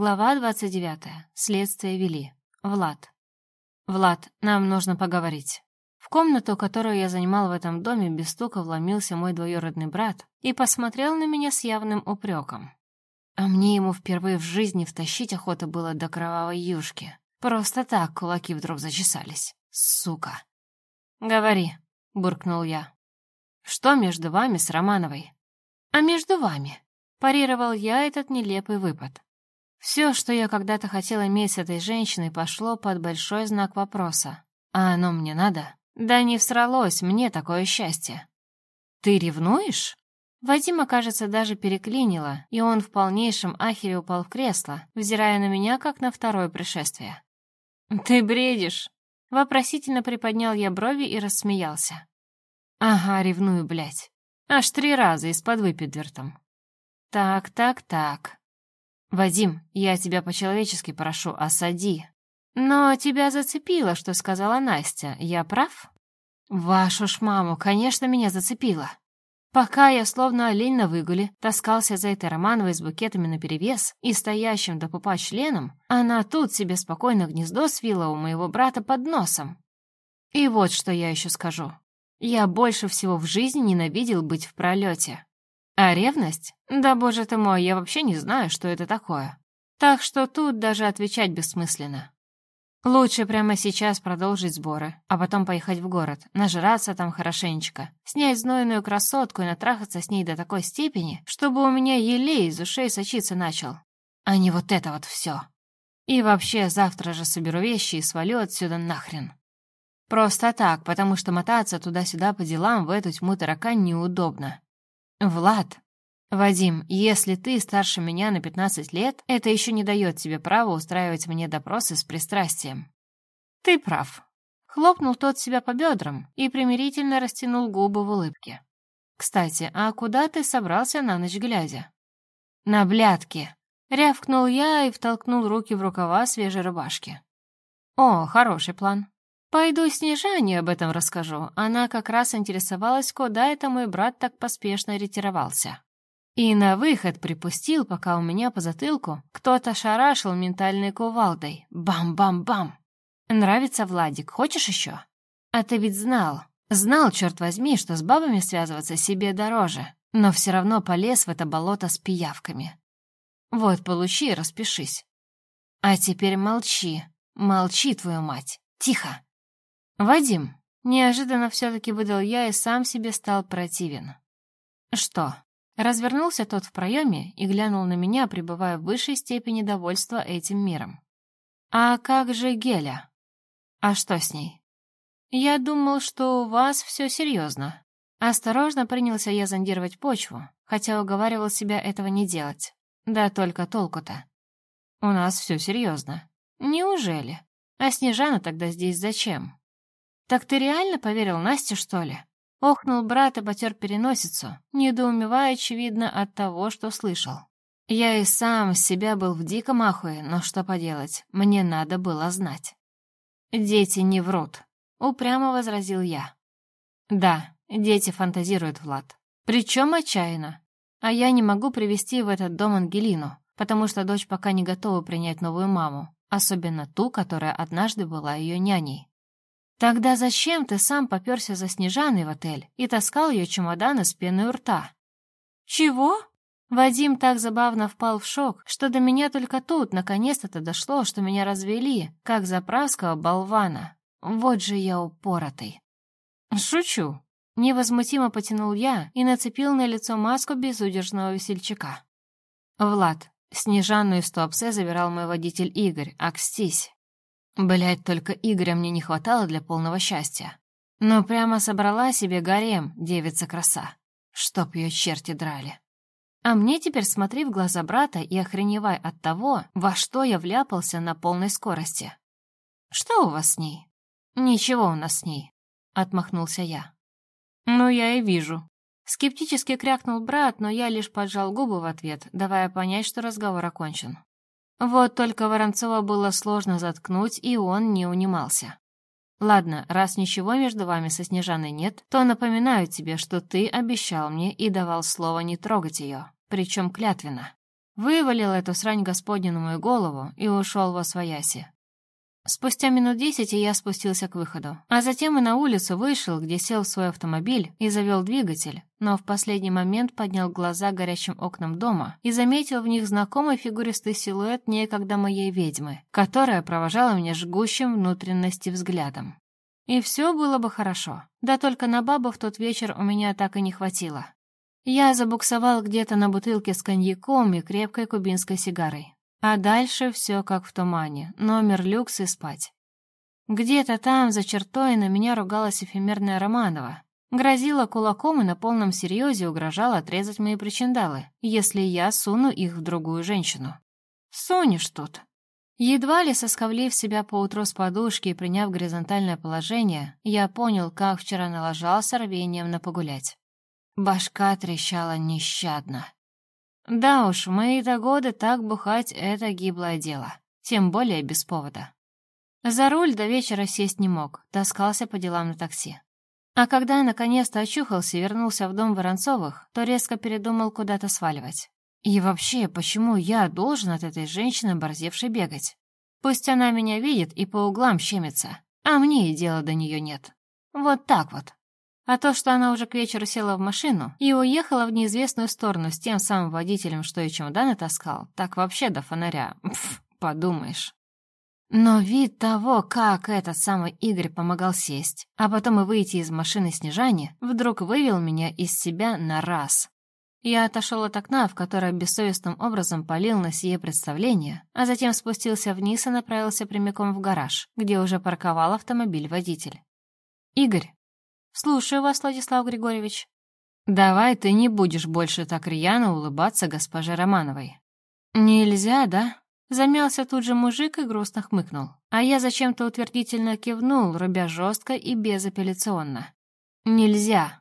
Глава 29. Следствие вели. Влад. «Влад, нам нужно поговорить». В комнату, которую я занимал в этом доме, без стука вломился мой двоюродный брат и посмотрел на меня с явным упреком. А мне ему впервые в жизни втащить охота было до кровавой юшки. Просто так кулаки вдруг зачесались. Сука. «Говори», — буркнул я. «Что между вами с Романовой?» «А между вами?» — парировал я этот нелепый выпад. Все, что я когда-то хотела иметь с этой женщиной, пошло под большой знак вопроса. А оно мне надо? Да не всралось мне такое счастье. Ты ревнуешь? Вадима, кажется, даже переклинило, и он в полнейшем ахере упал в кресло, взирая на меня, как на второе пришествие. «Ты бредишь!» Вопросительно приподнял я брови и рассмеялся. «Ага, ревную, блядь. Аж три раза из-под выпидвертом. Так, так, так. «Вадим, я тебя по-человечески прошу, осади». «Но тебя зацепило, что сказала Настя. Я прав?» «Вашу ж маму, конечно, меня зацепило. Пока я, словно олень на выгуле, таскался за этой Романовой с букетами наперевес и стоящим до пупа членом, она тут себе спокойно гнездо свила у моего брата под носом. И вот что я еще скажу. Я больше всего в жизни ненавидел быть в пролете. А ревность? Да боже ты мой, я вообще не знаю, что это такое. Так что тут даже отвечать бессмысленно. Лучше прямо сейчас продолжить сборы, а потом поехать в город, нажраться там хорошенечко, снять знойную красотку и натрахаться с ней до такой степени, чтобы у меня елей из ушей сочиться начал. А не вот это вот все. И вообще, завтра же соберу вещи и свалю отсюда нахрен. Просто так, потому что мотаться туда-сюда по делам в эту тьму таракань неудобно. «Влад, Вадим, если ты старше меня на 15 лет, это еще не дает тебе права устраивать мне допросы с пристрастием». «Ты прав». Хлопнул тот себя по бедрам и примирительно растянул губы в улыбке. «Кстати, а куда ты собрался на ночь глядя?» «На блядке», — рявкнул я и втолкнул руки в рукава свежей рубашки. «О, хороший план. Пойду Снежане об этом расскажу. Она как раз интересовалась, куда это мой брат так поспешно ретировался. И на выход припустил, пока у меня по затылку кто-то шарашил ментальной кувалдой. Бам-бам-бам. Нравится Владик, хочешь еще? А ты ведь знал, знал, черт возьми, что с бабами связываться себе дороже, но все равно полез в это болото с пиявками. Вот, получи распишись. А теперь молчи, молчи, твою мать, тихо. «Вадим!» — неожиданно все-таки выдал я и сам себе стал противен. «Что?» Развернулся тот в проеме и глянул на меня, пребывая в высшей степени довольства этим миром. «А как же Геля? А что с ней?» «Я думал, что у вас все серьезно». Осторожно принялся я зондировать почву, хотя уговаривал себя этого не делать. Да только толку-то. «У нас все серьезно». «Неужели? А Снежана тогда здесь зачем?» «Так ты реально поверил Насте, что ли?» Охнул брат и потер переносицу, недоумевая, очевидно, от того, что слышал. Я и сам себя был в диком ахуе, но что поделать, мне надо было знать. «Дети не врут», — упрямо возразил я. «Да, дети фантазируют, Влад. Причем отчаянно. А я не могу привести в этот дом Ангелину, потому что дочь пока не готова принять новую маму, особенно ту, которая однажды была ее няней. Тогда зачем ты сам попёрся за Снежаной в отель и таскал ее чемоданы с пеной у рта? Чего? Вадим так забавно впал в шок, что до меня только тут наконец-то дошло, что меня развели, как заправского болвана. Вот же я упоротый. Шучу. Невозмутимо потянул я и нацепил на лицо маску безудержного весельчака. Влад, Снежанну из Туапсе забирал мой водитель Игорь, акстись. Блять, только Игоря мне не хватало для полного счастья. Но прямо собрала себе гарем, девица-краса. Чтоб ее черти драли. А мне теперь смотри в глаза брата и охреневай от того, во что я вляпался на полной скорости. Что у вас с ней? Ничего у нас с ней, отмахнулся я. Ну, я и вижу. Скептически крякнул брат, но я лишь поджал губы в ответ, давая понять, что разговор окончен. Вот только Воронцова было сложно заткнуть, и он не унимался. «Ладно, раз ничего между вами со Снежаной нет, то напоминаю тебе, что ты обещал мне и давал слово не трогать ее, причем клятвенно. вывалил эту срань господню на мою голову и ушел во свояси. Спустя минут десять я спустился к выходу, а затем и на улицу вышел, где сел в свой автомобиль и завел двигатель, но в последний момент поднял глаза горящим окнам дома и заметил в них знакомый фигуристый силуэт некогда моей ведьмы, которая провожала меня жгущим внутренности взглядом. И все было бы хорошо, да только на бабу в тот вечер у меня так и не хватило. Я забуксовал где-то на бутылке с коньяком и крепкой кубинской сигарой. А дальше все как в тумане. Номер люкс и спать. Где-то там, за чертой, на меня ругалась эфемерная Романова. Грозила кулаком и на полном серьезе угрожала отрезать мои причиндалы, если я суну их в другую женщину. Сунешь тут. Едва ли сосковлив себя поутру с подушки и приняв горизонтальное положение, я понял, как вчера налажался рвением на погулять. Башка трещала нещадно. Да уж, мои-то годы так бухать — это гиблое дело. Тем более без повода. За руль до вечера сесть не мог, таскался по делам на такси. А когда я наконец-то очухался и вернулся в дом Воронцовых, то резко передумал куда-то сваливать. И вообще, почему я должен от этой женщины, борзевшей, бегать? Пусть она меня видит и по углам щемится, а мне и дела до нее нет. Вот так вот. А то, что она уже к вечеру села в машину и уехала в неизвестную сторону с тем самым водителем, что и чемоданы таскал, так вообще до фонаря. Пф, подумаешь. Но вид того, как этот самый Игорь помогал сесть, а потом и выйти из машины Снежане, вдруг вывел меня из себя на раз. Я отошел от окна, в которое бессовестным образом полил на сие представление, а затем спустился вниз и направился прямиком в гараж, где уже парковал автомобиль водитель. «Игорь, «Слушаю вас, Владислав Григорьевич». «Давай ты не будешь больше так рьяно улыбаться госпоже Романовой». «Нельзя, да?» Замялся тут же мужик и грустно хмыкнул. А я зачем-то утвердительно кивнул, рубя жестко и безапелляционно. «Нельзя.